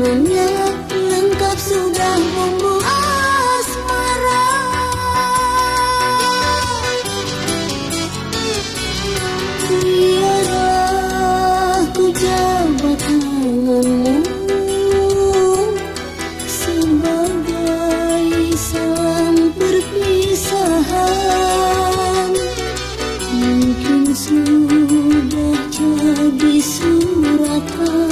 Dengannya lengkap sudah bumbu asmara. Biarlah ku jabat tanganmu Sebagai salam perpisahan. Mungkin sudah jadi suratan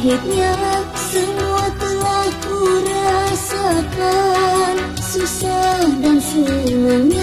Pahitnya semua telah ku rasakan Susah dan senangnya